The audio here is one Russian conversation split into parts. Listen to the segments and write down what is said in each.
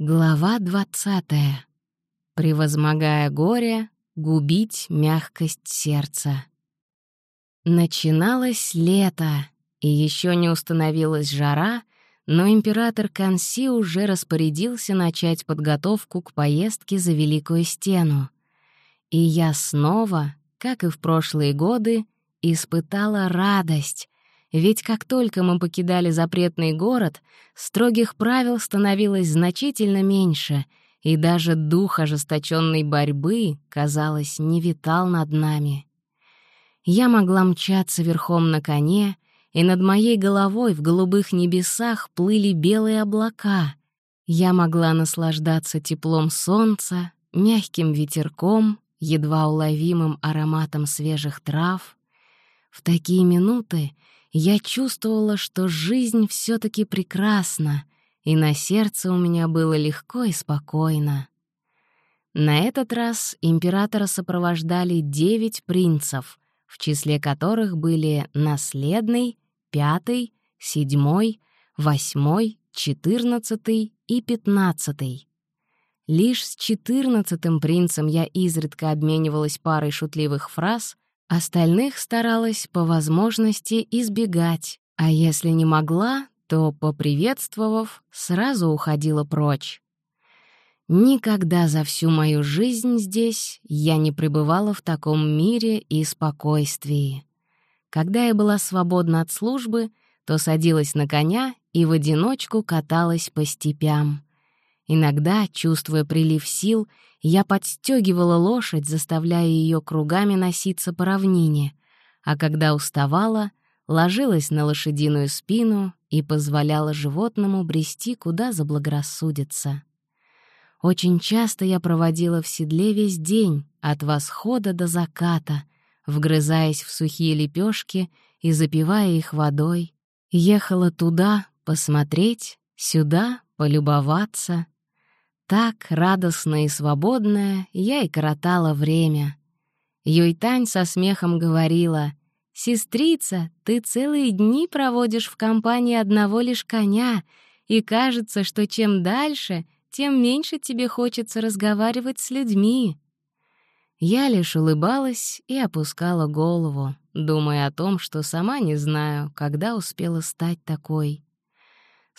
Глава двадцатая. Превозмогая горе, губить мягкость сердца. Начиналось лето, и еще не установилась жара, но император Канси уже распорядился начать подготовку к поездке за Великую Стену. И я снова, как и в прошлые годы, испытала радость, ведь как только мы покидали запретный город, строгих правил становилось значительно меньше, и даже дух ожесточенной борьбы, казалось, не витал над нами. Я могла мчаться верхом на коне, и над моей головой в голубых небесах плыли белые облака. Я могла наслаждаться теплом солнца, мягким ветерком, едва уловимым ароматом свежих трав. В такие минуты я чувствовала, что жизнь все таки прекрасна, и на сердце у меня было легко и спокойно. На этот раз императора сопровождали девять принцев, в числе которых были наследный, пятый, седьмой, восьмой, четырнадцатый и пятнадцатый. Лишь с четырнадцатым принцем я изредка обменивалась парой шутливых фраз — Остальных старалась по возможности избегать, а если не могла, то, поприветствовав, сразу уходила прочь. Никогда за всю мою жизнь здесь я не пребывала в таком мире и спокойствии. Когда я была свободна от службы, то садилась на коня и в одиночку каталась по степям. Иногда, чувствуя прилив сил, я подстегивала лошадь, заставляя ее кругами носиться по равнине, а когда уставала, ложилась на лошадиную спину и позволяла животному брести, куда заблагорассудится. Очень часто я проводила в седле весь день, от восхода до заката, вгрызаясь в сухие лепешки и запивая их водой. Ехала туда посмотреть, сюда полюбоваться — так, радостная и свободная, я и коротала время. Юйтань со смехом говорила, «Сестрица, ты целые дни проводишь в компании одного лишь коня, и кажется, что чем дальше, тем меньше тебе хочется разговаривать с людьми». Я лишь улыбалась и опускала голову, думая о том, что сама не знаю, когда успела стать такой.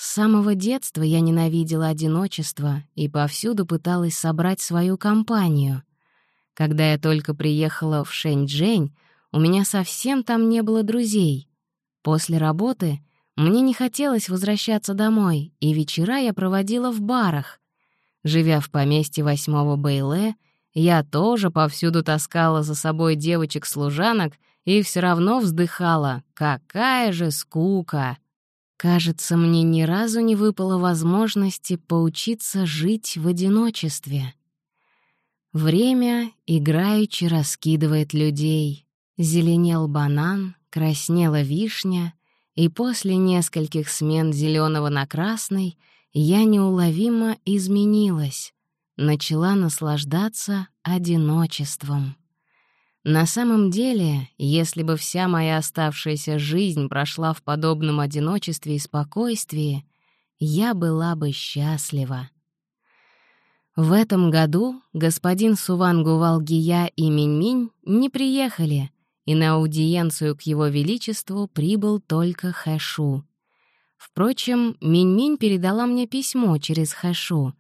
С самого детства я ненавидела одиночество и повсюду пыталась собрать свою компанию. Когда я только приехала в Шэньчжэнь, у меня совсем там не было друзей. После работы мне не хотелось возвращаться домой, и вечера я проводила в барах. Живя в поместье восьмого Бэйле, я тоже повсюду таскала за собой девочек-служанок и все равно вздыхала «Какая же скука!» Кажется, мне ни разу не выпало возможности поучиться жить в одиночестве. Время играючи раскидывает людей. Зеленел банан, краснела вишня, и после нескольких смен зеленого на красный я неуловимо изменилась, начала наслаждаться одиночеством. На самом деле, если бы вся моя оставшаяся жизнь прошла в подобном одиночестве и спокойствии, я была бы счастлива. В этом году господин Сувангу Валгия и Минь-Минь не приехали, и на аудиенцию к его величеству прибыл только Хэшу. Впрочем, Минь-Минь передала мне письмо через Хэшу.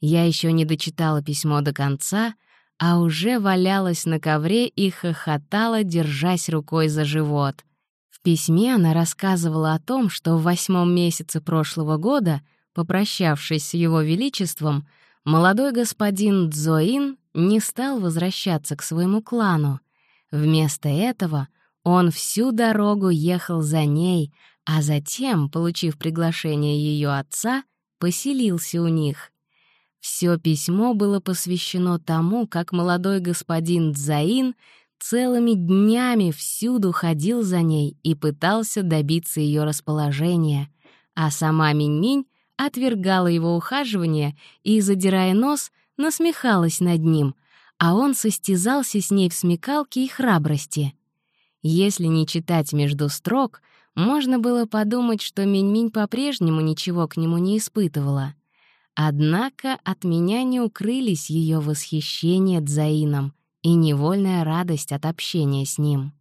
Я еще не дочитала письмо до конца — а уже валялась на ковре и хохотала, держась рукой за живот. В письме она рассказывала о том, что в восьмом месяце прошлого года, попрощавшись с его величеством, молодой господин Дзоин не стал возвращаться к своему клану. Вместо этого он всю дорогу ехал за ней, а затем, получив приглашение ее отца, поселился у них. Все письмо было посвящено тому, как молодой господин Дзаин целыми днями всюду ходил за ней и пытался добиться ее расположения, а сама Минь-Минь отвергала его ухаживание и, задирая нос, насмехалась над ним, а он состязался с ней в смекалке и храбрости. Если не читать между строк, можно было подумать, что Минь-Минь по-прежнему ничего к нему не испытывала — Однако от меня не укрылись ее восхищение Дзаином и невольная радость от общения с ним.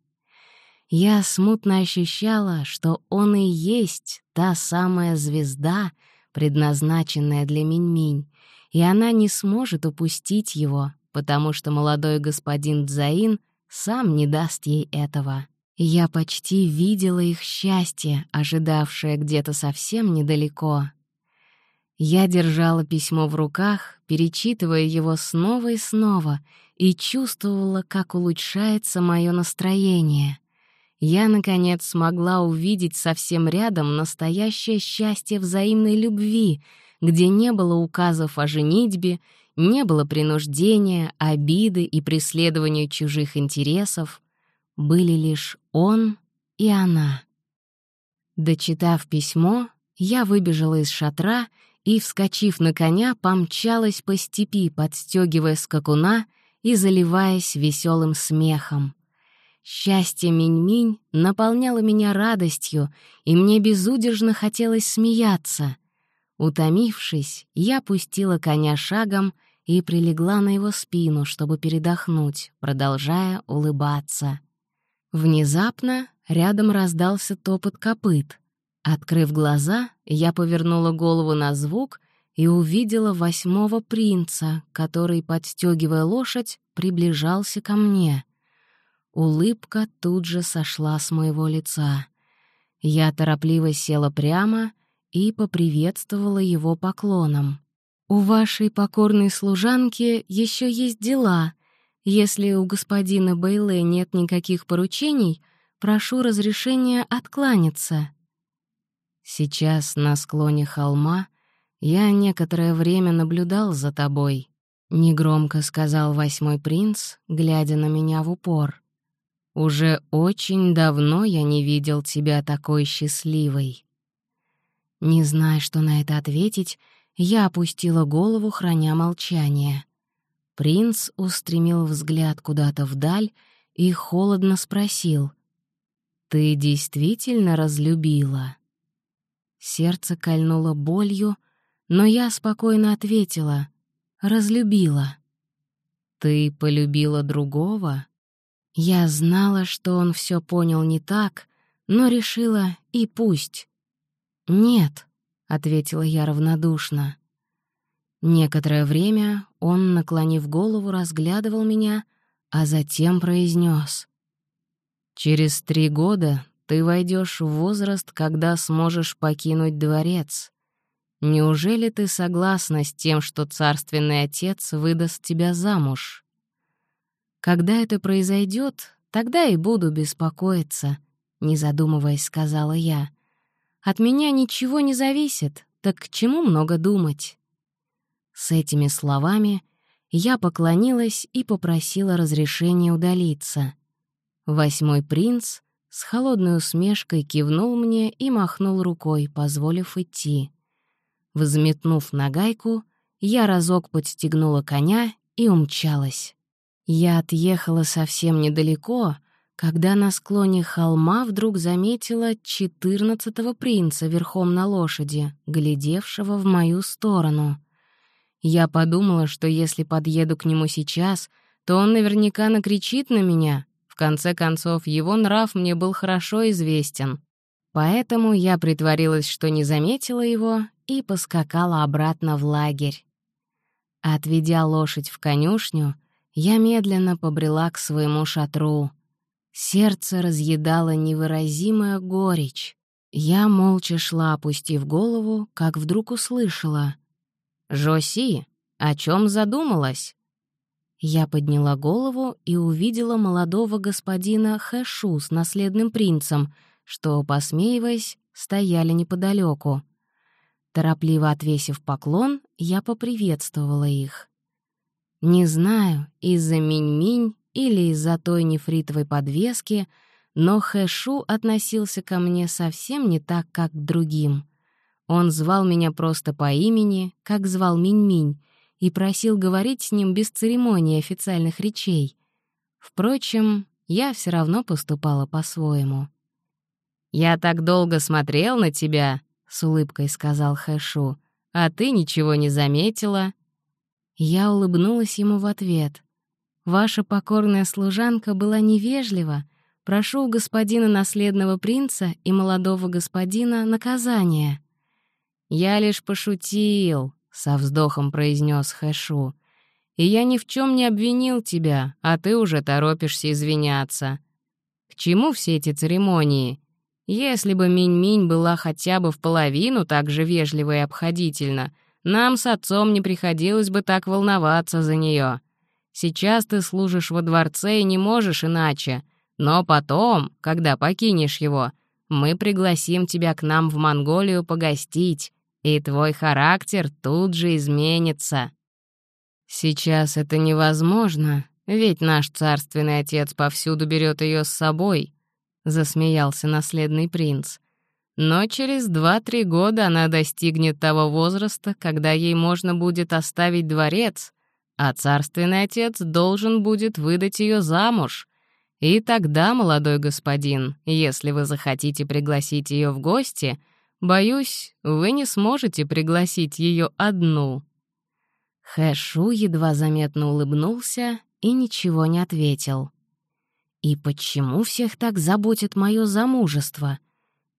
Я смутно ощущала, что он и есть та самая звезда, предназначенная для Минь-Минь, и она не сможет упустить его, потому что молодой господин Дзаин сам не даст ей этого. Я почти видела их счастье, ожидавшее где-то совсем недалеко. Я держала письмо в руках, перечитывая его снова и снова, и чувствовала, как улучшается мое настроение. Я, наконец, смогла увидеть совсем рядом настоящее счастье взаимной любви, где не было указов о женитьбе, не было принуждения, обиды и преследования чужих интересов. Были лишь он и она. Дочитав письмо, я выбежала из шатра и, вскочив на коня, помчалась по степи, подстегивая скакуна и заливаясь веселым смехом. Счастье Минь-Минь наполняло меня радостью, и мне безудержно хотелось смеяться. Утомившись, я пустила коня шагом и прилегла на его спину, чтобы передохнуть, продолжая улыбаться. Внезапно рядом раздался топот копыт. Открыв глаза, я повернула голову на звук и увидела восьмого принца, который, подстегивая лошадь, приближался ко мне. Улыбка тут же сошла с моего лица. Я торопливо села прямо и поприветствовала его поклоном. «У вашей покорной служанки еще есть дела», если у господина Бейле нет никаких поручений, прошу разрешения откланяться. Сейчас на склоне холма я некоторое время наблюдал за тобой, негромко сказал восьмой принц, глядя на меня в упор. Уже очень давно я не видел тебя такой счастливой. Не зная, что на это ответить, я опустила голову, храня молчание. Принц устремил взгляд куда-то вдаль и холодно спросил. «Ты действительно разлюбила?» Сердце кольнуло болью, но я спокойно ответила. «Разлюбила». «Ты полюбила другого?» Я знала, что он все понял не так, но решила и пусть. «Нет», — ответила я равнодушно. Некоторое время он, наклонив голову, разглядывал меня, а затем произнес: «Через три года ты войдешь в возраст, когда сможешь покинуть дворец. Неужели ты согласна с тем, что царственный отец выдаст тебя замуж? Когда это произойдет, тогда и буду беспокоиться», — не задумываясь, сказала я. «От меня ничего не зависит, так к чему много думать?» С этими словами я поклонилась и попросила разрешения удалиться. Восьмой принц с холодной усмешкой кивнул мне и махнул рукой, позволив идти. Взметнув нагайку, я разок подстегнула коня и умчалась. Я отъехала совсем недалеко, когда на склоне холма вдруг заметила четырнадцатого принца верхом на лошади, глядевшего в мою сторону — я подумала, что если подъеду к нему сейчас, то он наверняка накричит на меня. Конце концов, его нрав мне был хорошо известен. Поэтому я притворилась, что не заметила его, и поскакала обратно в лагерь. Отведя лошадь в конюшню, я медленно побрела к своему шатру. Сердце разъедало невыразимая горечь. Я молча шла, опустив голову, как вдруг услышала. «Жоси, о чем задумалась?» Я подняла голову и увидела молодого господина Хэшу с наследным принцем, что, посмеиваясь, стояли неподалеку. Торопливо отвесив поклон, я поприветствовала их. Не знаю, из-за минь-минь или из-за той нефритовой подвески, но Хэшу относился ко мне совсем не так, как к другим. Он звал меня просто по имени, как звал Минь-Минь, и просил говорить с ним без церемонии официальных речей. Впрочем, я все равно поступала по-своему. «Я так долго смотрел на тебя», — с улыбкой сказал Хэшу, а ты ничего не заметила». Я улыбнулась ему в ответ. «Ваша покорная служанка была невежлива. Прошу у господина наследного принца и молодого господина наказания». «Я лишь пошутил», — со вздохом произнес Хэшу. «И я ни в чем не обвинил тебя, а ты уже торопишься извиняться. К чему все эти церемонии? Если бы Минь-Минь была хотя бы в половину так же вежлива и обходительна, нам с отцом не приходилось бы так волноваться за нее. Сейчас ты служишь во дворце и не можешь иначе, но потом, когда покинешь его, мы пригласим тебя к нам в Монголию погостить, и твой характер тут же изменится. Сейчас это невозможно, ведь наш царственный отец повсюду берет ее с собой, засмеялся наследный принц. Но через два-три года она достигнет того возраста, когда ей можно будет оставить дворец, а царственный отец должен будет выдать ее замуж. И тогда, молодой господин, если вы захотите пригласить ее в гости — Боюсь, вы не сможете пригласить ее одну». Хэшу едва заметно улыбнулся и ничего не ответил. «И почему всех так заботит мое замужество?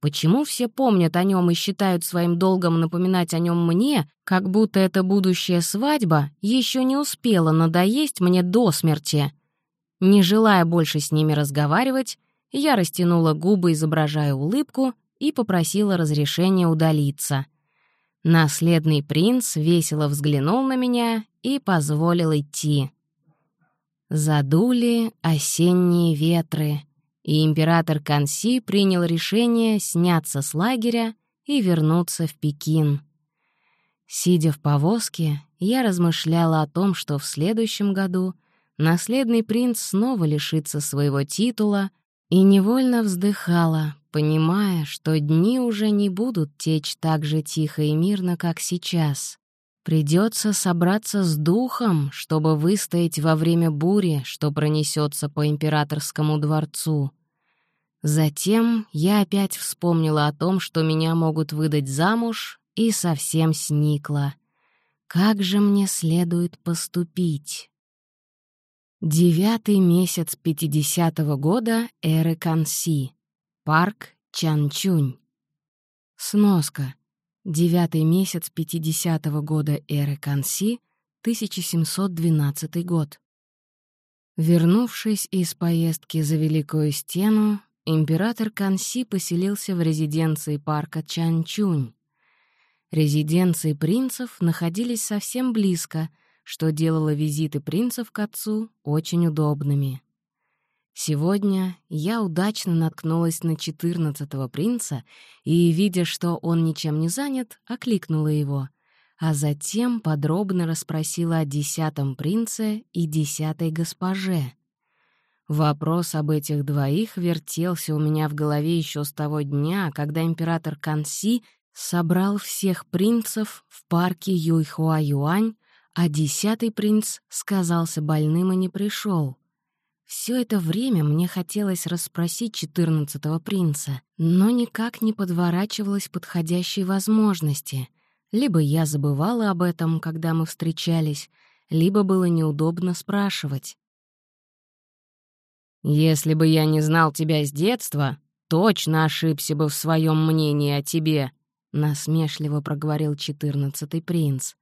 Почему все помнят о нем и считают своим долгом напоминать о нем мне, как будто эта будущая свадьба еще не успела надоесть мне до смерти?» Не желая больше с ними разговаривать, я растянула губы, изображая улыбку, и попросила разрешения удалиться. Наследный принц весело взглянул на меня и позволил идти. Задули осенние ветры, и император Канси принял решение сняться с лагеря и вернуться в Пекин. Сидя в повозке, я размышляла о том, что в следующем году наследный принц снова лишится своего титула — и невольно вздыхала, понимая, что дни уже не будут течь так же тихо и мирно, как сейчас. Придется собраться с духом, чтобы выстоять во время бури, что пронесется по императорскому дворцу. Затем я опять вспомнила о том, что меня могут выдать замуж, и совсем сникла. Как же мне следует поступить? Девятый месяц 50-го года эры Канси. Парк Чанчунь. Сноска. Девятый месяц 50-го года эры Канси, 1712 год. Вернувшись из поездки за Великую Стену, император Канси поселился в резиденции парка Чанчунь. Резиденции принцев находились совсем близко — что делало визиты принцев к отцу очень удобными. Сегодня я удачно наткнулась на четырнадцатого принца и, видя, что он ничем не занят, окликнула его, а затем подробно расспросила о десятом принце и десятой госпоже. Вопрос об этих двоих вертелся у меня в голове еще с того дня, когда император Канси собрал всех принцев в парке Юйхуа-Юань а десятый принц сказался больным и не пришел. Все это время мне хотелось расспросить четырнадцатого принца, но никак не подворачивалась подходящей возможности. Либо я забывала об этом, когда мы встречались, либо было неудобно спрашивать. «Если бы я не знал тебя с детства, точно ошибся бы в своем мнении о тебе», — насмешливо проговорил четырнадцатый принц.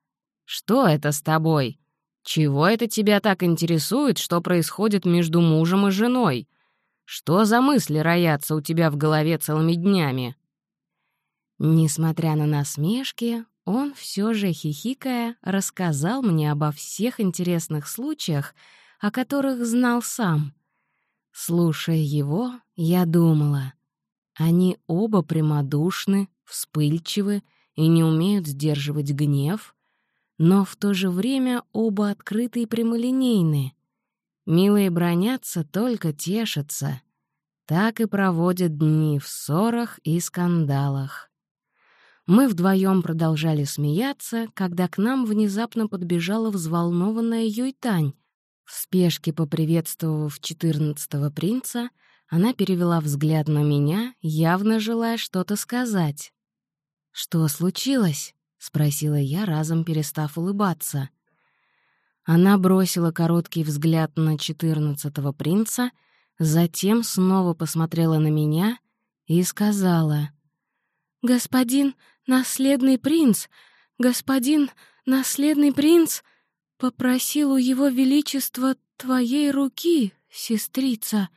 Что это с тобой? Чего это тебя так интересует, что происходит между мужем и женой? Что за мысли роятся у тебя в голове целыми днями?» Несмотря на насмешки, он все же, хихикая, рассказал мне обо всех интересных случаях, о которых знал сам. Слушая его, я думала, они оба прямодушны, вспыльчивы и не умеют сдерживать гнев, но в то же время оба открыты и прямолинейны. Милые бронятся, только тешатся. Так и проводят дни в ссорах и скандалах. Мы вдвоем продолжали смеяться, когда к нам внезапно подбежала взволнованная Юйтань. В спешке поприветствовав четырнадцатого принца, она перевела взгляд на меня, явно желая что-то сказать. «Что случилось?» — спросила я, разом перестав улыбаться. Она бросила короткий взгляд на четырнадцатого принца, затем снова посмотрела на меня и сказала. «Господин наследный принц, господин наследный принц попросил у его величества твоей руки, сестрица,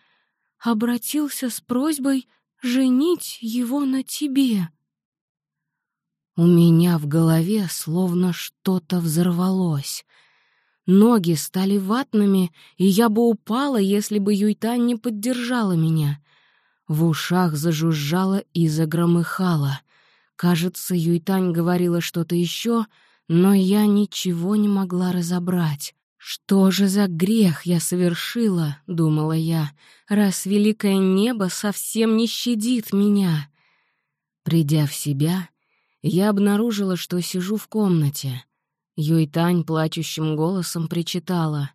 обратился с просьбой женить его на тебе». У меня в голове словно что-то взорвалось. Ноги стали ватными, и я бы упала, если бы Юйтань не поддержала меня. В ушах зажужжало и загромыхало. Кажется, Юйтань говорила что-то еще, но я ничего не могла разобрать. «Что же за грех я совершила?» — думала я, «раз великое небо совсем не щадит меня». Придя в себя, я обнаружила, что сижу в комнате. Юйтань плачущим голосом причитала.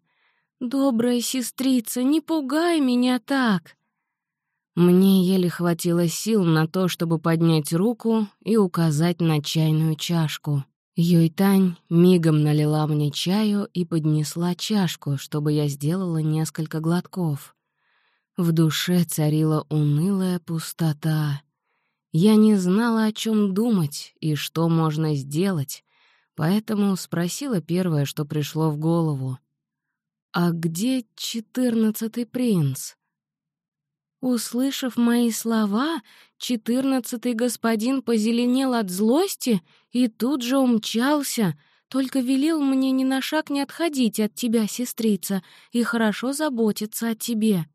«Добрая сестрица, не пугай меня так!» Мне еле хватило сил на то, чтобы поднять руку и указать на чайную чашку. Юйтань мигом налила мне чаю и поднесла чашку, чтобы я сделала несколько глотков. В душе царила унылая пустота. Я не знала, о чем думать и что можно сделать, поэтому спросила первое, что пришло в голову. «А где четырнадцатый принц?» Услышав мои слова, четырнадцатый господин позеленел от злости и тут же умчался, только велел мне ни на шаг не отходить от тебя, сестрица, и хорошо заботиться о тебе.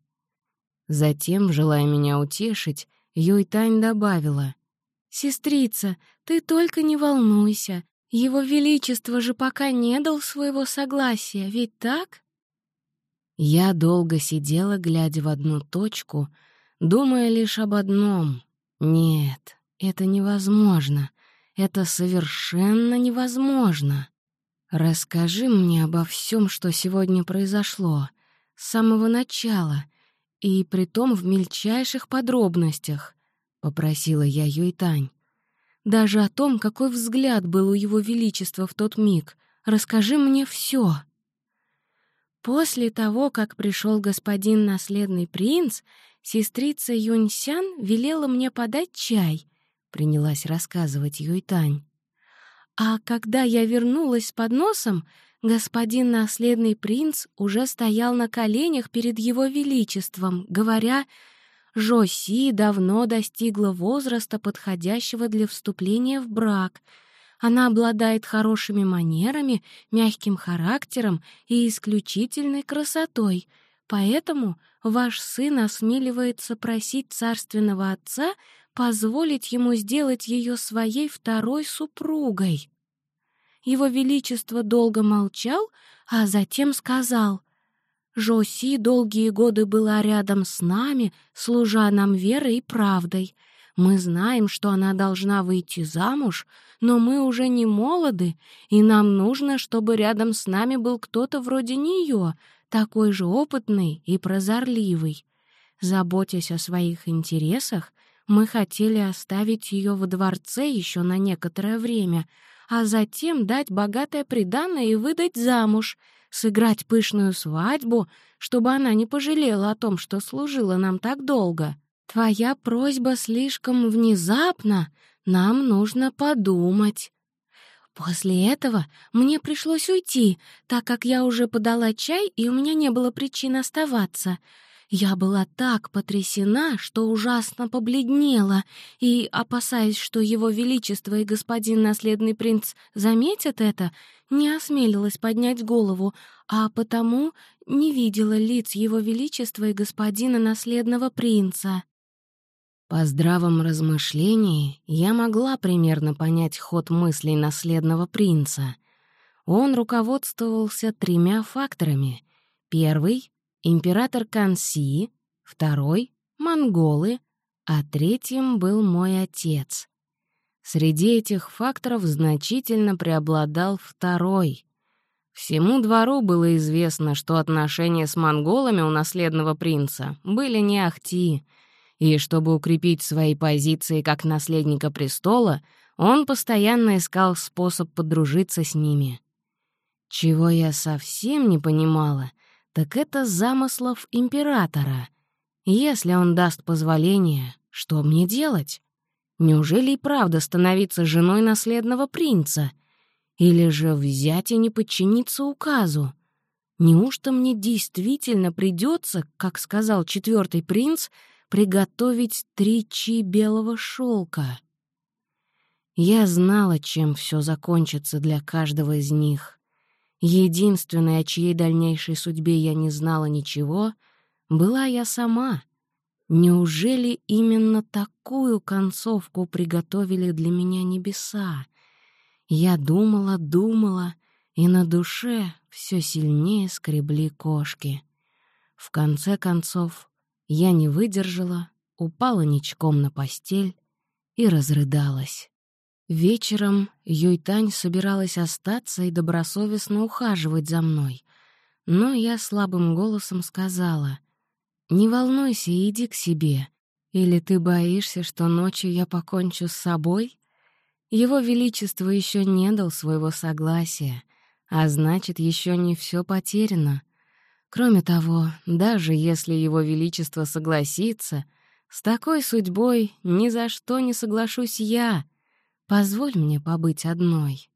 Затем, желая меня утешить, Юйтань добавила. «Сестрица, ты только не волнуйся. Его Величество же пока не дал своего согласия, ведь так?» Я долго сидела, глядя в одну точку, думая лишь об одном. Нет, это невозможно. Это совершенно невозможно. Расскажи мне обо всем, что сегодня произошло, с самого начала, и притом в мельчайших подробностях», — попросила я Юйтань. «Даже о том, какой взгляд был у его величества в тот миг. Расскажи мне все. После того, как пришел господин наследный принц, сестрица Юньсян велела мне подать чай, принялась рассказывать Юйтань. А когда я вернулась с подносом, господин наследный принц уже стоял на коленях перед его величеством, говоря, «Жоси давно достигла возраста, подходящего для вступления в брак. Она обладает хорошими манерами, мягким характером и исключительной красотой, поэтому ваш сын осмеливается просить царственного отца позволить ему сделать ее своей второй супругой». Его Величество долго молчал, а затем сказал, «Жоси долгие годы была рядом с нами, служа нам верой и правдой. Мы знаем, что она должна выйти замуж, но мы уже не молоды, и нам нужно, чтобы рядом с нами был кто-то вроде нее, такой же опытный и прозорливый. Заботясь о своих интересах, мы хотели оставить ее во дворце еще на некоторое время — а затем дать богатое приданое и выдать замуж, сыграть пышную свадьбу, чтобы она не пожалела о том, что служила нам так долго. Твоя просьба слишком внезапна, нам нужно подумать». После этого мне пришлось уйти, так как я уже подала чай, и у меня не было причин оставаться. Я была так потрясена, что ужасно побледнела, и, опасаясь, что его величество и господин наследный принц заметят это, не осмелилась поднять голову, а потому не видела лиц его величества и господина наследного принца. По здравом размышлении я могла примерно понять ход мыслей наследного принца. Он руководствовался тремя факторами. Первый император Канси, второй — монголы, а третьим был мой отец. Среди этих факторов значительно преобладал второй. Всему двору было известно, что отношения с монголами у наследного принца были не ахти, и чтобы укрепить свои позиции как наследника престола, он постоянно искал способ подружиться с ними. Чего я совсем не понимала, так это замыслов императора. Если он даст позволение, что мне делать? Неужели и правда становиться женой наследного принца? Или же взять и не подчиниться указу? Неужто мне действительно придется, как сказал четвертый принц, приготовить три чи белого шелка? Я знала, чем все закончится для каждого из них. Единственной, о чьей дальнейшей судьбе я не знала ничего, была я сама. Неужели именно такую концовку приготовили для меня небеса? Я думала, думала, и на душе все сильнее скребли кошки. В конце концов, я не выдержала, упала ничком на постель и разрыдалась. Вечером Юйтань собиралась остаться и добросовестно ухаживать за мной, но я слабым голосом сказала, «Не волнуйся, иди к себе. Или ты боишься, что ночью я покончу с собой?» Его Величество еще не дал своего согласия, а значит, еще не все потеряно. Кроме того, даже если Его Величество согласится, с такой судьбой ни за что не соглашусь я — Позволь мне побыть одной».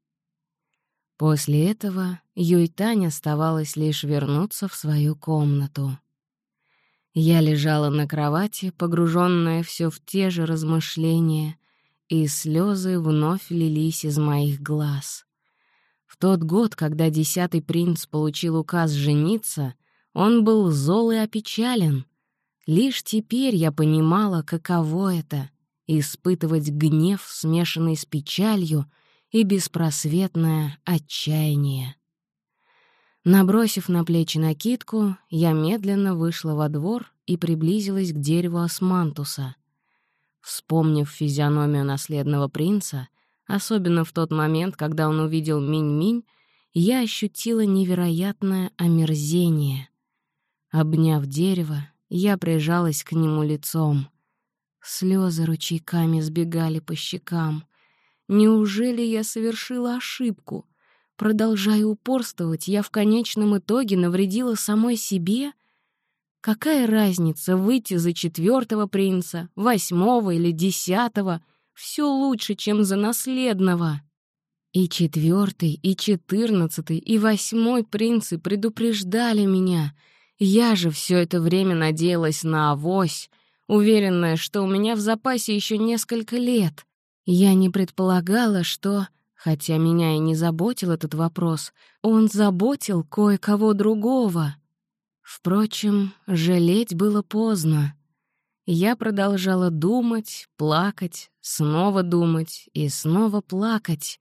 После этого Юйтань оставалось лишь вернуться в свою комнату. Я лежала на кровати, погруженная все в те же размышления, и слезы вновь лились из моих глаз. В тот год, когда десятый принц получил указ жениться, он был зол и опечален. Лишь теперь я понимала, каково это испытывать гнев, смешанный с печалью, и беспросветное отчаяние. Набросив на плечи накидку, я медленно вышла во двор и приблизилась к дереву османтуса. Вспомнив физиономию наследного принца, особенно в тот момент, когда он увидел Минь-Минь, я ощутила невероятное омерзение. Обняв дерево, я прижалась к нему лицом. Слезы ручейками сбегали по щекам. Неужели я совершила ошибку? Продолжая упорствовать, я в конечном итоге навредила самой себе? Какая разница, выйти за четвертого принца, восьмого или десятого? Все лучше, чем за наследного. И четвертый, и четырнадцатый, и восьмой принцы предупреждали меня. Я же все это время надеялась на авось, уверенная, что у меня в запасе еще несколько лет. Я не предполагала, что, хотя меня и не заботил этот вопрос, он заботил кое-кого другого. Впрочем, жалеть было поздно. Я продолжала думать, плакать, снова думать и снова плакать,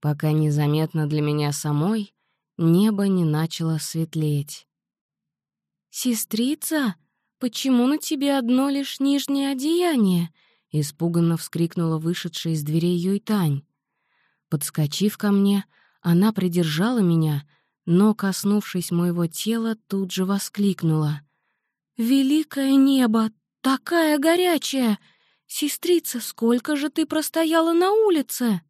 пока незаметно для меня самой небо не начало светлеть. «Сестрица?» «Почему на тебе одно лишь нижнее одеяние?» — испуганно вскрикнула вышедшая из дверей Юйтань. Подскочив ко мне, она придержала меня, но, коснувшись моего тела, тут же воскликнула. «Великое небо! Такая горячая! Сестрица, сколько же ты простояла на улице?»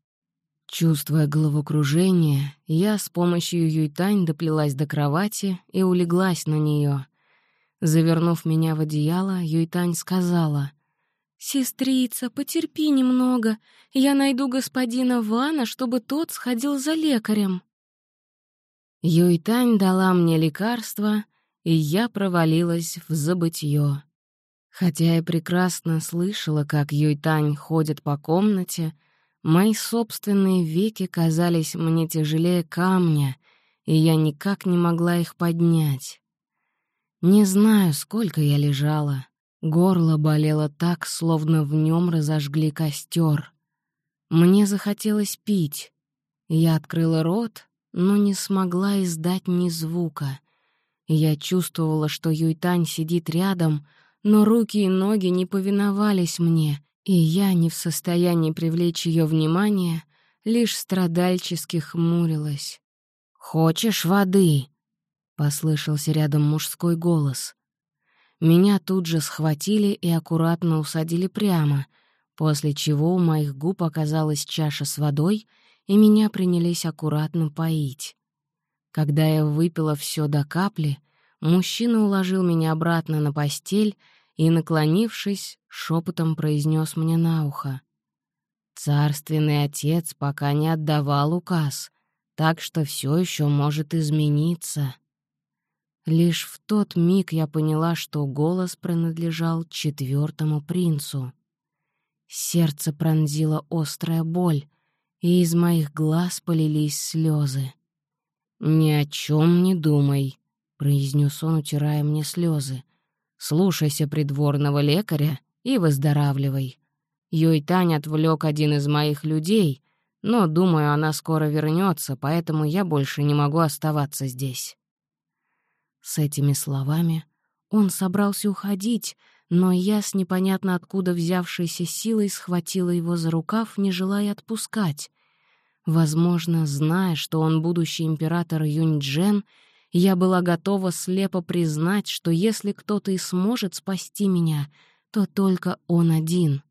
Чувствуя головокружение, я с помощью Юйтань доплелась до кровати и улеглась на нее — Завернув меня в одеяло, Юйтань сказала, «Сестрица, потерпи немного, я найду господина Вана, чтобы тот сходил за лекарем». Юйтань дала мне лекарство, и я провалилась в забытье. Хотя я прекрасно слышала, как Юйтань ходит по комнате, мои собственные веки казались мне тяжелее камня, и я никак не могла их поднять. Не знаю, сколько я лежала. Горло болело так, словно в нем разожгли костер. Мне захотелось пить. Я открыла рот, но не смогла издать ни звука. Я чувствовала, что Юйтань сидит рядом, но руки и ноги не повиновались мне, и я не в состоянии привлечь ее внимание, лишь страдальчески хмурилась. «Хочешь воды?» Послышался рядом мужской голос. Меня тут же схватили и аккуратно усадили прямо, после чего у моих губ оказалась чаша с водой, и меня принялись аккуратно поить. Когда я выпила все до капли, мужчина уложил меня обратно на постель и, наклонившись, шепотом произнес мне на ухо. «Царственный отец пока не отдавал указ, так что все еще может измениться». Лишь в тот миг я поняла, что голос принадлежал четвертому принцу. Сердце пронзила острая боль, и из моих глаз полились слезы. «Ни о чем не думай», — произнес он, утирая мне слезы. «Слушайся придворного лекаря и выздоравливай. Юйтань отвлек один из моих людей, но, думаю, она скоро вернется, поэтому я больше не могу оставаться здесь». С этими словами он собрался уходить, но я с непонятно откуда взявшейся силой схватила его за рукав, не желая отпускать. Возможно, зная, что он будущий император Юньчжэн, я была готова слепо признать, что если кто-то и сможет спасти меня, то только он один.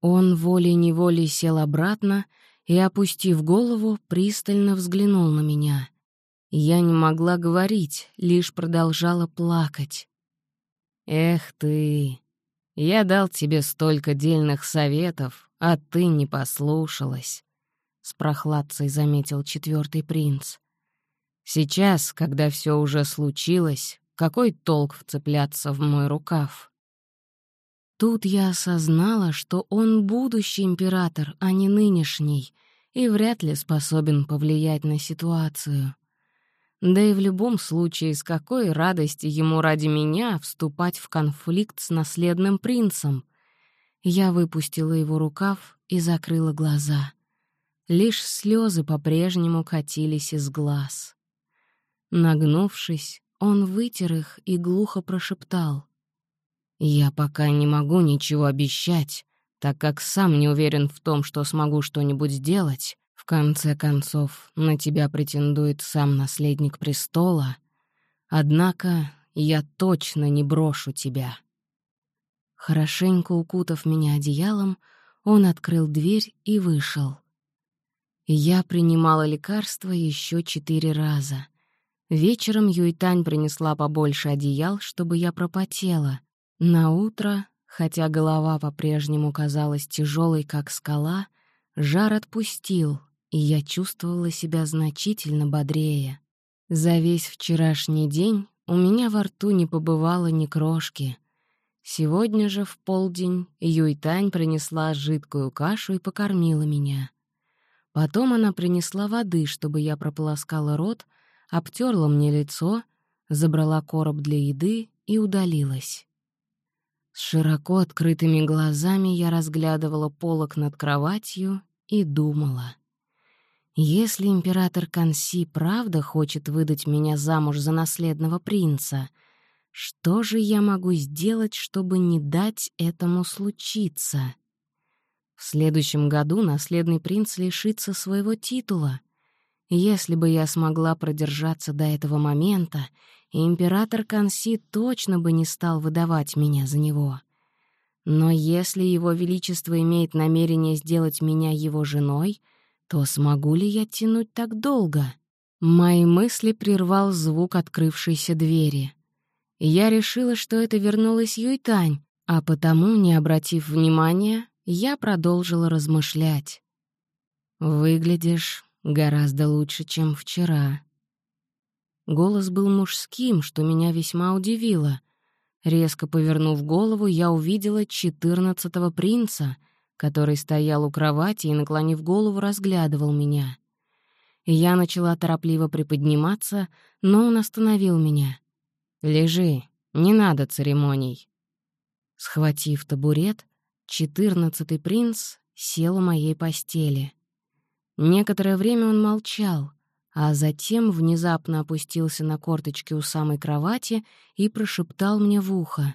Он волей-неволей сел обратно и, опустив голову, пристально взглянул на меня — я не могла говорить, лишь продолжала плакать. «Эх ты! Я дал тебе столько дельных советов, а ты не послушалась», — с прохладцей заметил четвертый принц. «Сейчас, когда все уже случилось, какой толк вцепляться в мой рукав?» Тут я осознала, что он будущий император, а не нынешний, и вряд ли способен повлиять на ситуацию. Да и в любом случае, с какой радости ему ради меня вступать в конфликт с наследным принцем? Я выпустила его рукав и закрыла глаза. Лишь слезы по-прежнему катились из глаз. Нагнувшись, он вытер их и глухо прошептал. «Я пока не могу ничего обещать, так как сам не уверен в том, что смогу что-нибудь сделать, в конце концов, на тебя претендует сам наследник престола. Однако я точно не брошу тебя». Хорошенько укутав меня одеялом, он открыл дверь и вышел. Я принимала лекарства еще четыре раза. Вечером Юйтань принесла побольше одеял, чтобы я пропотела. На утро, хотя голова по-прежнему казалась тяжелой, как скала, жар отпустил, и я чувствовала себя значительно бодрее. За весь вчерашний день у меня во рту не побывало ни крошки. Сегодня же в полдень Юйтань принесла жидкую кашу и покормила меня. Потом она принесла воды, чтобы я прополоскала рот, обтерла мне лицо, забрала короб для еды и удалилась. С широко открытыми глазами я разглядывала полок над кроватью и думала — если император Канси правда хочет выдать меня замуж за наследного принца, что же я могу сделать, чтобы не дать этому случиться? В следующем году наследный принц лишится своего титула. Если бы я смогла продержаться до этого момента, император Канси точно бы не стал выдавать меня за него. Но если его величество имеет намерение сделать меня его женой — то смогу ли я тянуть так долго? Мои мысли прервал звук открывшейся двери. Я решила, что это вернулась Юйтань, а потому, не обратив внимания, я продолжила размышлять. «Выглядишь гораздо лучше, чем вчера». Голос был мужским, что меня весьма удивило. Резко повернув голову, я увидела четырнадцатого принца — который стоял у кровати и, наклонив голову, разглядывал меня. Я начала торопливо приподниматься, но он остановил меня. «Лежи, не надо церемоний». Схватив табурет, четырнадцатый принц сел у моей постели. Некоторое время он молчал, а затем внезапно опустился на корточки у самой кровати и прошептал мне в ухо.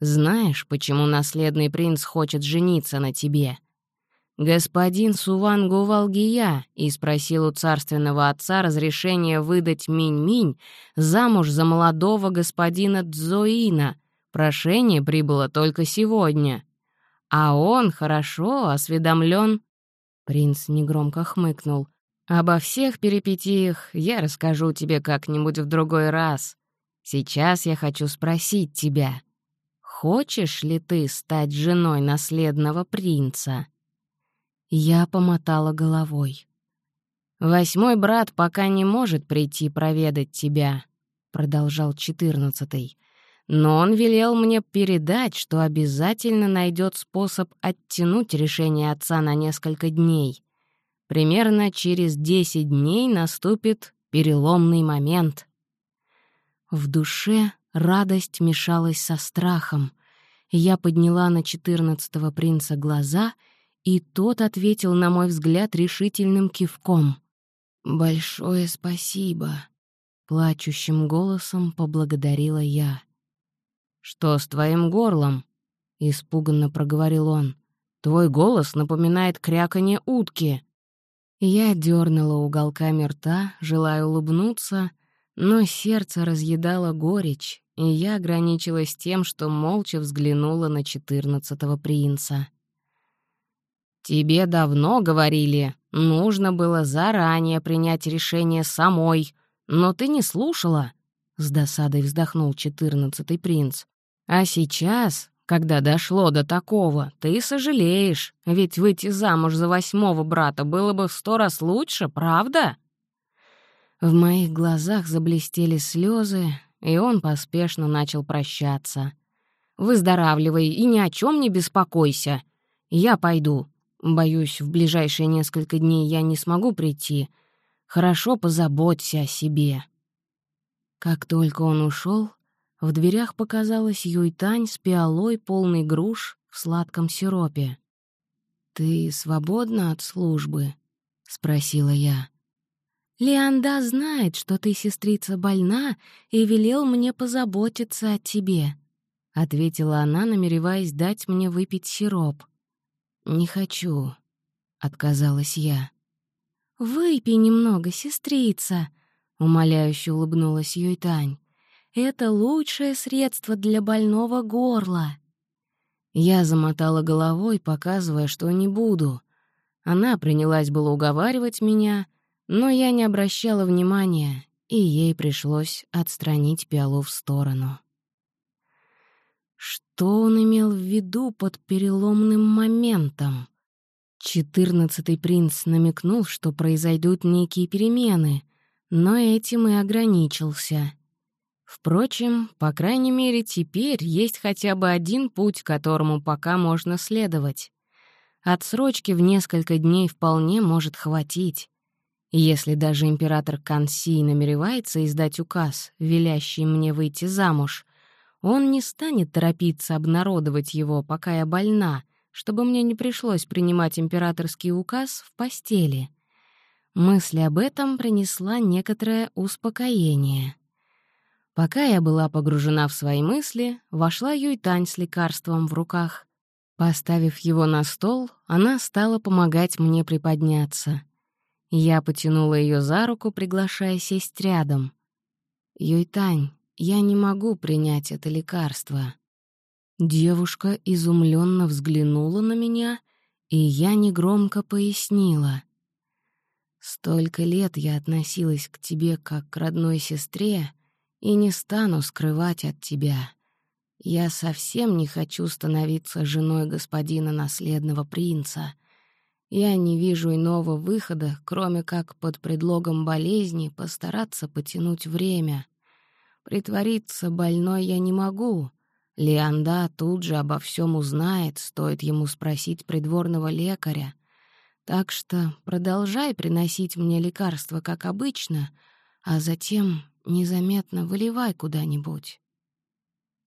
Знаешь, почему наследный принц хочет жениться на тебе? Господин Суван Гувалгия и спросил у царственного отца разрешения выдать Минь-Минь замуж за молодого господина Дзоина. Прошение прибыло только сегодня. а он хорошо осведомлен. Принц негромко хмыкнул. «Обо всех перипетиях я расскажу тебе как-нибудь в другой раз. Сейчас я хочу спросить тебя, хочешь ли ты стать женой наследного принца?» Я помотала головой. «Восьмой брат пока не может прийти проведать тебя», — продолжал четырнадцатый. «Но он велел мне передать, что обязательно найдет способ оттянуть решение отца на несколько дней. Примерно через десять дней наступит переломный момент». В душе радость мешалась со страхом. Я подняла на четырнадцатого принца глаза — и тот ответил на мой взгляд решительным кивком. «Большое спасибо», — плачущим голосом поблагодарила я. «Что с твоим горлом?» — испуганно проговорил он. «Твой голос напоминает кряканье утки». Я дернула уголками рта, желая улыбнуться, но сердце разъедало горечь, и я ограничилась тем, что молча взглянула на четырнадцатого принца. «Тебе давно говорили, нужно было заранее принять решение самой, но ты не слушала», — с досадой вздохнул четырнадцатый принц. «А сейчас, когда дошло до такого, ты сожалеешь, ведь выйти замуж за восьмого брата было бы в сто раз лучше, правда?» В моих глазах заблестели слезы, и он поспешно начал прощаться. «Выздоравливай и ни о чем не беспокойся. Я пойду. Боюсь, в ближайшие несколько дней я не смогу прийти. Хорошо позаботься о себе». Как только он ушел, в дверях показалась Юйтань с пиалой, полной груш в сладком сиропе. «Ты свободна от службы?» — спросила я. «Лианда знает, что ты, сестрица, больна, и велел мне позаботиться о тебе», — ответила она, намереваясь дать мне выпить сироп. «Не хочу», — отказалась я. «Выпей немного, сестрица», — умоляюще улыбнулась Юйтань. «Это лучшее средство для больного горла». Я замотала головой, показывая, что не буду. Она принялась было уговаривать меня, но я не обращала внимания, и ей пришлось отстранить пиалу в сторону. Что он имел в виду под переломным моментом? Четырнадцатый принц намекнул, что произойдут некие перемены, но этим и ограничился. Впрочем, по крайней мере, теперь есть хотя бы один путь, которому пока можно следовать. Отсрочки в несколько дней вполне может хватить. Если даже император Канси намеревается издать указ, велящий мне выйти замуж, он не станет торопиться обнародовать его, пока я больна, чтобы мне не пришлось принимать императорский указ в постели. Мысль об этом принесла некоторое успокоение. Пока я была погружена в свои мысли, вошла Юйтань с лекарством в руках. Поставив его на стол, она стала помогать мне приподняться. Я потянула ее за руку, приглашая сесть рядом. «Юйтань, я не могу принять это лекарство». Девушка изумленно взглянула на меня, и я негромко пояснила. «Столько лет я относилась к тебе как к родной сестре и не стану скрывать от тебя. Я совсем не хочу становиться женой господина наследного принца. Я не вижу иного выхода, кроме как под предлогом болезни постараться потянуть время. Притвориться больной я не могу. Лианда тут же обо всем узнает, стоит ему спросить придворного лекаря. Так что продолжай приносить мне лекарства, как обычно, а затем незаметно выливай куда-нибудь.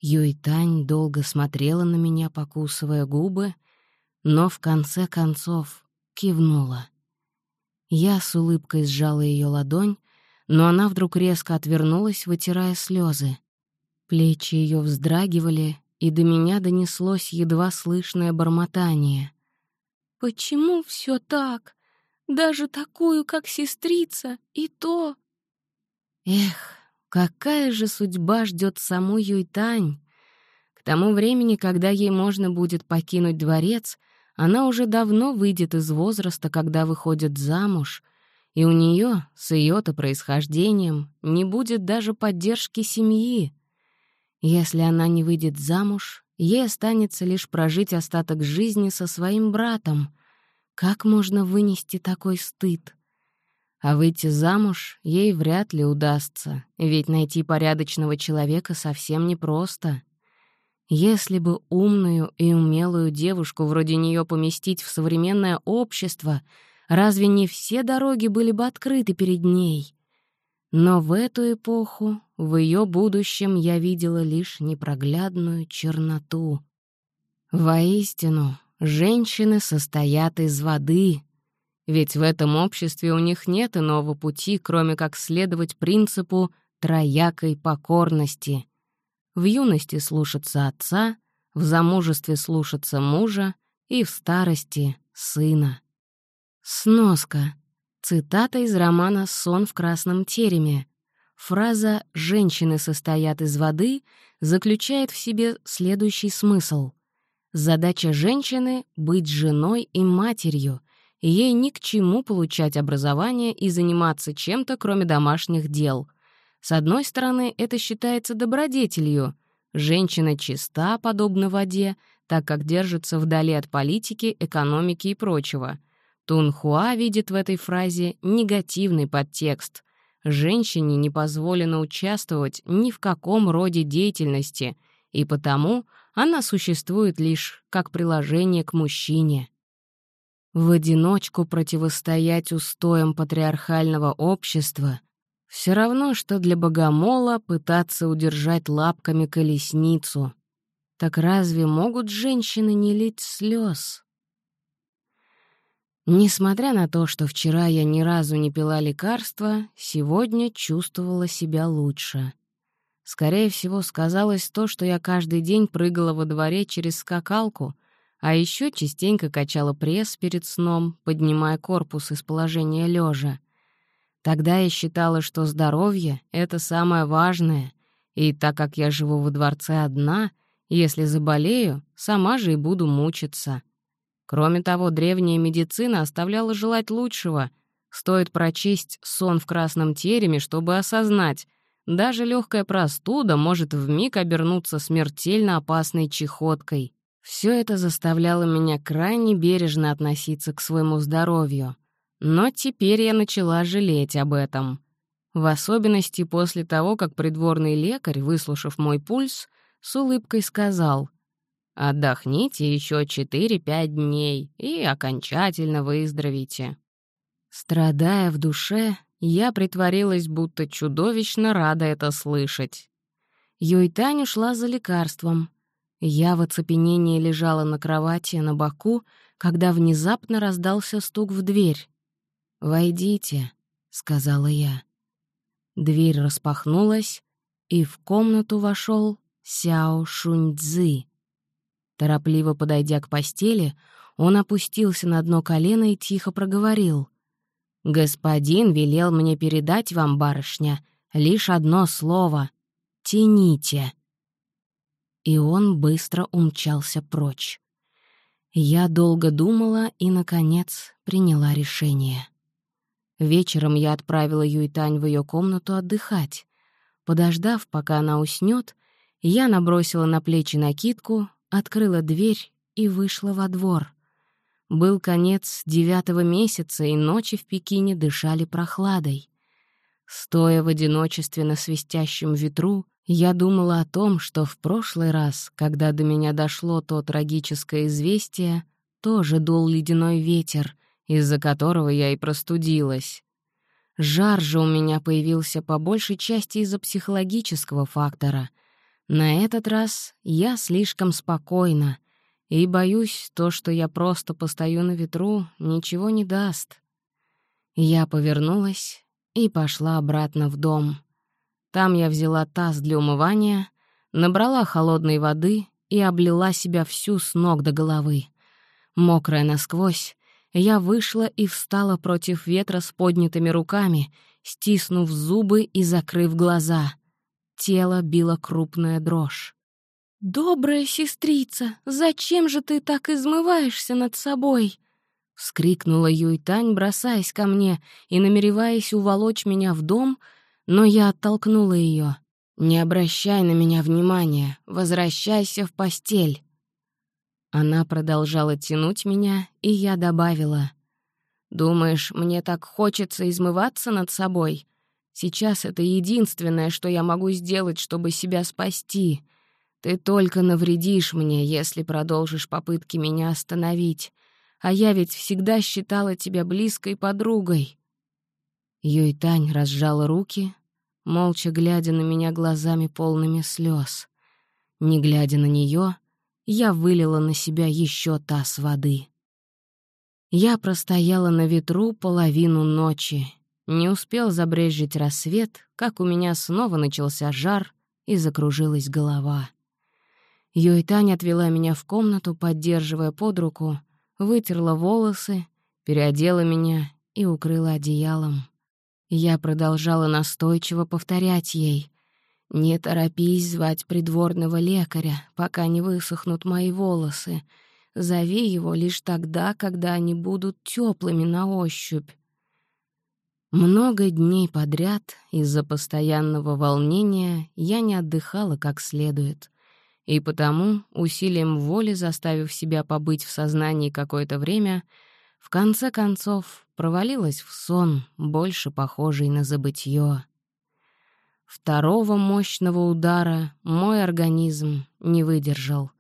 Юйтань долго смотрела на меня, покусывая губы, но в конце концов кивнула. Я с улыбкой сжала ее ладонь, но она вдруг резко отвернулась, вытирая слезы. Плечи ее вздрагивали, и до меня донеслось едва слышное бормотание. «Почему все так? Даже такую, как сестрица, и то...» Эх, какая же судьба ждет саму Юйтань? К тому времени, когда ей можно будет покинуть дворец, она уже давно выйдет из возраста, когда выходит замуж, и у нее с ее-то происхождением не будет даже поддержки семьи. Если она не выйдет замуж, ей останется лишь прожить остаток жизни со своим братом. Как можно вынести такой стыд? А выйти замуж ей вряд ли удастся, ведь найти порядочного человека совсем непросто. Если бы умную и умелую девушку вроде нее поместить в современное общество, разве не все дороги были бы открыты перед ней? Но в эту эпоху, в ее будущем я видела лишь непроглядную черноту. Воистину, женщины состоят из воды, ведь в этом обществе у них нет иного пути, кроме как следовать принципу троякой покорности. В юности слушаться отца, в замужестве слушаться мужа и в старости — сына. Сноска. Цитата из романа «Сон в красном тереме». Фраза «женщины состоят из воды» заключает в себе следующий смысл. Задача женщины — быть женой и матерью — ей ни к чему получать образование и заниматься чем-то, кроме домашних дел. С одной стороны, это считается добродетелью. Женщина чиста, подобно воде, так как держится вдали от политики, экономики и прочего. Тунхуа видит в этой фразе негативный подтекст. Женщине не позволено участвовать ни в каком роде деятельности, и потому она существует лишь как приложение к мужчине. В одиночку противостоять устоям патриархального общества все равно, что для богомола пытаться удержать лапками колесницу. Так разве могут женщины не лить слез? Несмотря на то, что вчера я ни разу не пила лекарства, сегодня чувствовала себя лучше. Скорее всего, сказалось то, что я каждый день прыгала во дворе через скакалку, а еще частенько качала пресс перед сном, поднимая корпус из положения лежа. Тогда я считала, что здоровье — это самое важное, и так как я живу во дворце одна, если заболею, сама же и буду мучиться. Кроме того, древняя медицина оставляла желать лучшего. Стоит прочесть «Сон в красном тереме», чтобы осознать, даже легкая простуда может вмиг обернуться смертельно опасной чехоткой. Все это заставляло меня крайне бережно относиться к своему здоровью. Но теперь я начала жалеть об этом. В особенности после того, как придворный лекарь, выслушав мой пульс, с улыбкой сказал «Отдохните еще 4-5 дней и окончательно выздоровите». Страдая в душе, я притворилась, будто чудовищно рада это слышать. Юйтань ушла за лекарством, я в оцепенении лежала на кровати на боку, когда внезапно раздался стук в дверь. «Войдите», — сказала я. Дверь распахнулась, и в комнату вошел Сяо Шуньцзы. Торопливо подойдя к постели, он опустился на дно колено и тихо проговорил. «Господин велел мне передать вам, барышня, лишь одно слово — тяните» и он быстро умчался прочь. Я долго думала и, наконец, приняла решение. Вечером я отправила Юйтань в ее комнату отдыхать. Подождав, пока она уснет, я набросила на плечи накидку, открыла дверь и вышла во двор. Был конец девятого месяца, и ночи в Пекине дышали прохладой. Стоя в одиночестве на свистящем ветру, я думала о том, что в прошлый раз, когда до меня дошло то трагическое известие, тоже дул ледяной ветер, из-за которого я и простудилась. Жар же у меня появился по большей части из-за психологического фактора. На этот раз я слишком спокойна, и боюсь, то, что я просто постою на ветру, ничего не даст. Я повернулась и пошла обратно в дом. Там я взяла таз для умывания, набрала холодной воды и облила себя всю с ног до головы. Мокрая насквозь, я вышла и встала против ветра с поднятыми руками, стиснув зубы и закрыв глаза. Тело било крупная дрожь. «Добрая сестрица, зачем же ты так измываешься над собой?» — вскрикнула Юйтань, бросаясь ко мне и намереваясь уволочь меня в дом, но я оттолкнула ее. «Не обращай на меня внимания, возвращайся в постель». Она продолжала тянуть меня, и я добавила. «Думаешь, мне так хочется измываться над собой? Сейчас это единственное, что я могу сделать, чтобы себя спасти. Ты только навредишь мне, если продолжишь попытки меня остановить. А я ведь всегда считала тебя близкой подругой». Юйтань разжала руки, молча глядя на меня глазами полными слез. Не глядя на нее, я вылила на себя еще таз воды. Я простояла на ветру половину ночи. Не успел забрезжить рассвет, как у меня снова начался жар и закружилась голова. Юйтань отвела меня в комнату, поддерживая под руку, вытерла волосы, переодела меня и укрыла одеялом. Я продолжала настойчиво повторять ей. «Не торопись звать придворного лекаря, пока не высохнут мои волосы. Зови его лишь тогда, когда они будут теплыми на ощупь». Много дней подряд из-за постоянного волнения я не отдыхала как следует. И потому, усилием воли заставив себя побыть в сознании какое-то время, в конце концов провалилась в сон, больше похожий на забытье. Второго мощного удара мой организм не выдержал.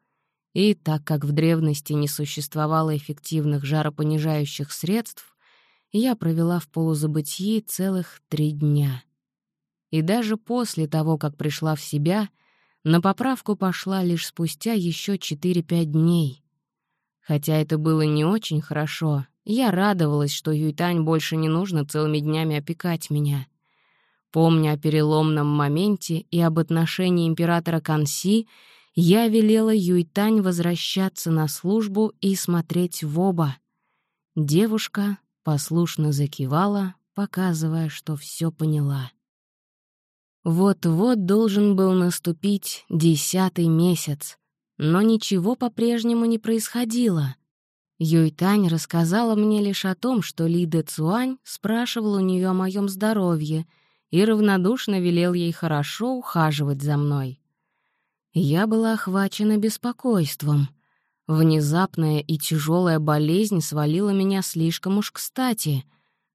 И так как в древности не существовало эффективных жаропонижающих средств, я провела в полузабытии целых три дня. И даже после того, как пришла в себя, на поправку пошла лишь спустя еще 4-5 дней. Хотя это было не очень хорошо, я радовалась, что Юйтань больше не нужно целыми днями опекать меня. Помня о переломном моменте и об отношении императора Канси, я велела Юйтань возвращаться на службу и смотреть в оба. Девушка послушно закивала, показывая, что все поняла. Вот-вот должен был наступить десятый месяц, но ничего по-прежнему не происходило. Юйтань рассказала мне лишь о том, что Ли Дэ Цуань спрашивал у нее о моем здоровье — и равнодушно велел ей хорошо ухаживать за мной. Я была охвачена беспокойством. Внезапная и тяжелая болезнь свалила меня слишком уж кстати.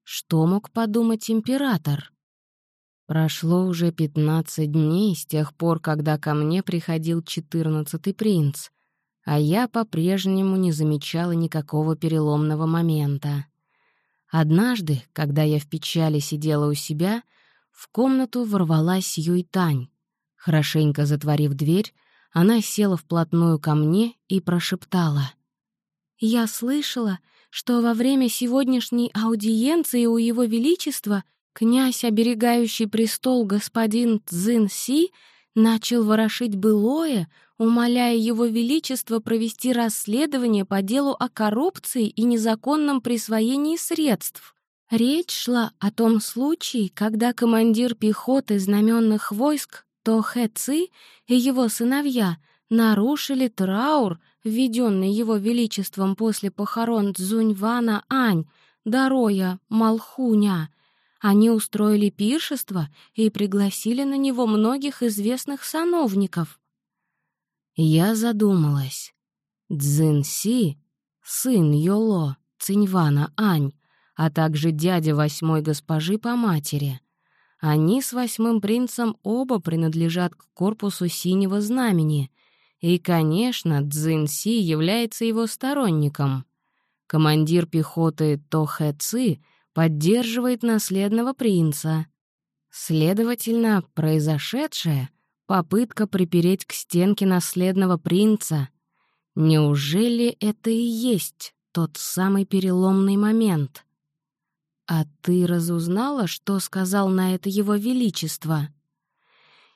Что мог подумать император? Прошло уже пятнадцать дней с тех пор, когда ко мне приходил четырнадцатый принц, а я по-прежнему не замечала никакого переломного момента. Однажды, когда я в печали сидела у себя — в комнату ворвалась Юйтань. Хорошенько затворив дверь, она села вплотную ко мне и прошептала. «Я слышала, что во время сегодняшней аудиенции у Его Величества князь, оберегающий престол господин Цзин Си, начал ворошить былое, умоляя Его Величество провести расследование по делу о коррупции и незаконном присвоении средств. Речь шла о том случае, когда командир пехоты знаменных войск То Хэ Ци и его сыновья нарушили траур, введенный его величеством после похорон Цзуньвана Ань, Дароя Малхуня. Они устроили пиршество и пригласили на него многих известных сановников. Я задумалась. Цзин Си, сын Йоло, Циньвана Ань, а также дядя восьмой госпожи по матери. Они с восьмым принцем оба принадлежат к корпусу синего знамени, и, конечно, Цзин Си является его сторонником. Командир пехоты То Хэ Ци поддерживает наследного принца. Следовательно, произошедшее — попытка припереть к стенке наследного принца. Неужели это и есть тот самый переломный момент? «А ты разузнала, что сказал на это его величество?»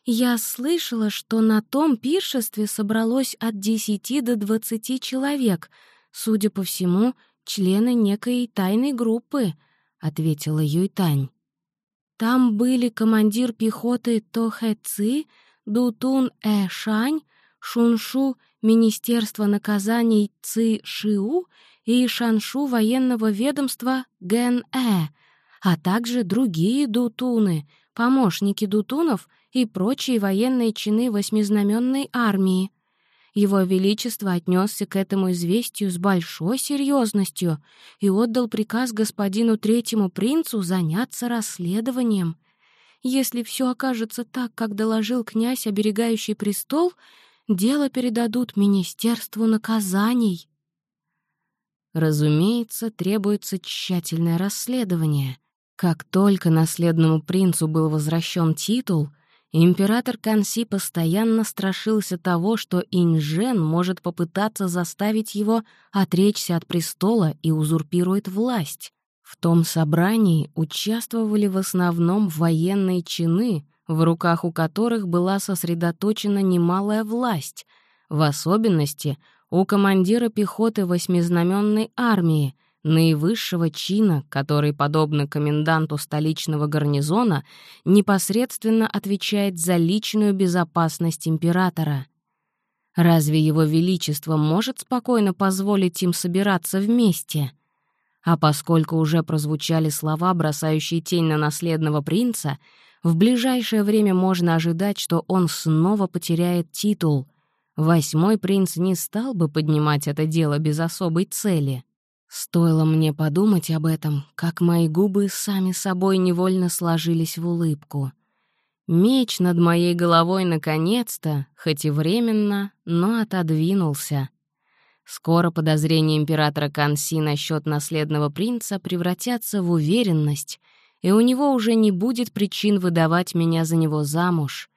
«Я слышала, что на том пиршестве собралось от десяти до двадцати человек, судя по всему, члены некой тайной группы», — ответила Юйтань. «Там были командир пехоты Тохэ Ци, Дутун Э Шань, Шуншу — Министерство наказаний Ци Шиу и Шаншу военного ведомства Ген-Э, а также другие дутуны, помощники дутунов и прочие военные чины восьмизнаменной армии. Его Величество отнесся к этому известию с большой серьезностью и отдал приказ господину третьему принцу заняться расследованием. Если все окажется так, как доложил князь, оберегающий престол, дело передадут Министерству наказаний. Разумеется, требуется тщательное расследование. Как только наследному принцу был возвращен титул, император Канси постоянно страшился того, что Инжен может попытаться заставить его отречься от престола и узурпирует власть. В том собрании участвовали в основном военные чины, в руках у которых была сосредоточена немалая власть, в особенности у командира пехоты восьмизнаменной армии, наивысшего чина, который, подобно коменданту столичного гарнизона, непосредственно отвечает за личную безопасность императора. Разве его величество может спокойно позволить им собираться вместе? А поскольку уже прозвучали слова, бросающие тень на наследного принца, в ближайшее время можно ожидать, что он снова потеряет титул. Восьмой принц не стал бы поднимать это дело без особой цели. Стоило мне подумать об этом, как мои губы сами собой невольно сложились в улыбку. Меч над моей головой наконец-то, хоть и временно, но отодвинулся. Скоро подозрения императора Канси насчет наследного принца превратятся в уверенность, и у него уже не будет причин выдавать меня за него замуж.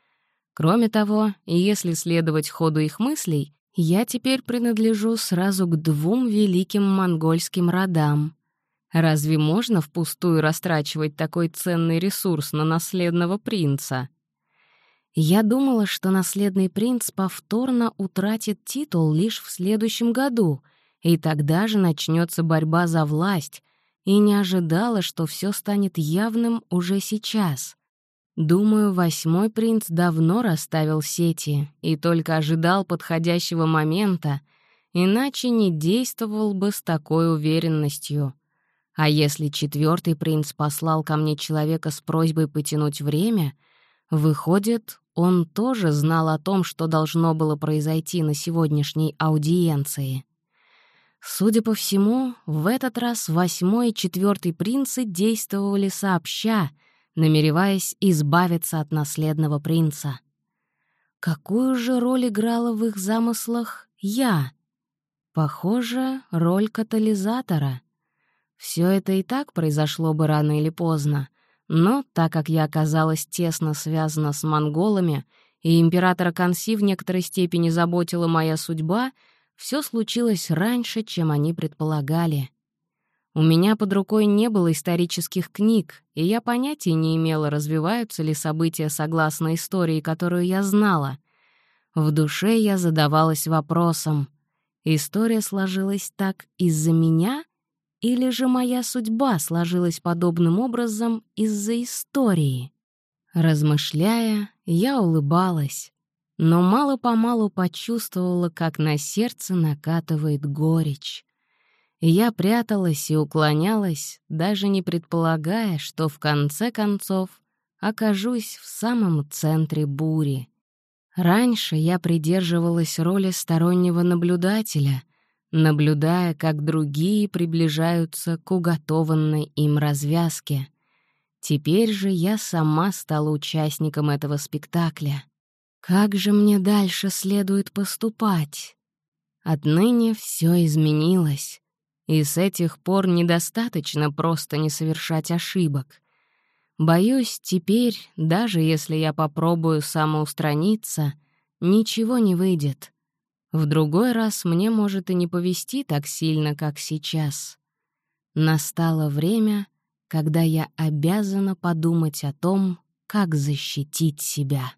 Кроме того, если следовать ходу их мыслей, я теперь принадлежу сразу к двум великим монгольским родам. Разве можно впустую растрачивать такой ценный ресурс на наследного принца? Я думала, что наследный принц повторно утратит титул лишь в следующем году, и тогда же начнется борьба за власть, и не ожидала, что все станет явным уже сейчас. Думаю, восьмой принц давно расставил сети и только ожидал подходящего момента, иначе не действовал бы с такой уверенностью. А если четвертый принц послал ко мне человека с просьбой потянуть время, выходит, он тоже знал о том, что должно было произойти на сегодняшней аудиенции. Судя по всему, в этот раз восьмой и четвертый принцы действовали сообща — намереваясь избавиться от наследного принца. Какую же роль играла в их замыслах я? Похоже, роль катализатора. Все это и так произошло бы рано или поздно, но так как я оказалась тесно связана с монголами, и императора Канси в некоторой степени заботила моя судьба, все случилось раньше, чем они предполагали. У меня под рукой не было исторических книг, и я понятия не имела, развиваются ли события согласно истории, которую я знала. В душе я задавалась вопросом, история сложилась так из-за меня или же моя судьба сложилась подобным образом из-за истории? Размышляя, я улыбалась, но мало-помалу почувствовала, как на сердце накатывает горечь я пряталась и уклонялась, даже не предполагая, что в конце концов окажусь в самом центре бури. Раньше я придерживалась роли стороннего наблюдателя, наблюдая, как другие приближаются к уготованной им развязке. Теперь же я сама стала участником этого спектакля. Как же мне дальше следует поступать? Отныне все изменилось. И с этих пор недостаточно просто не совершать ошибок. Боюсь, теперь, даже если я попробую самоустраниться, ничего не выйдет. В другой раз мне может и не повести так сильно, как сейчас. Настало время, когда я обязана подумать о том, как защитить себя.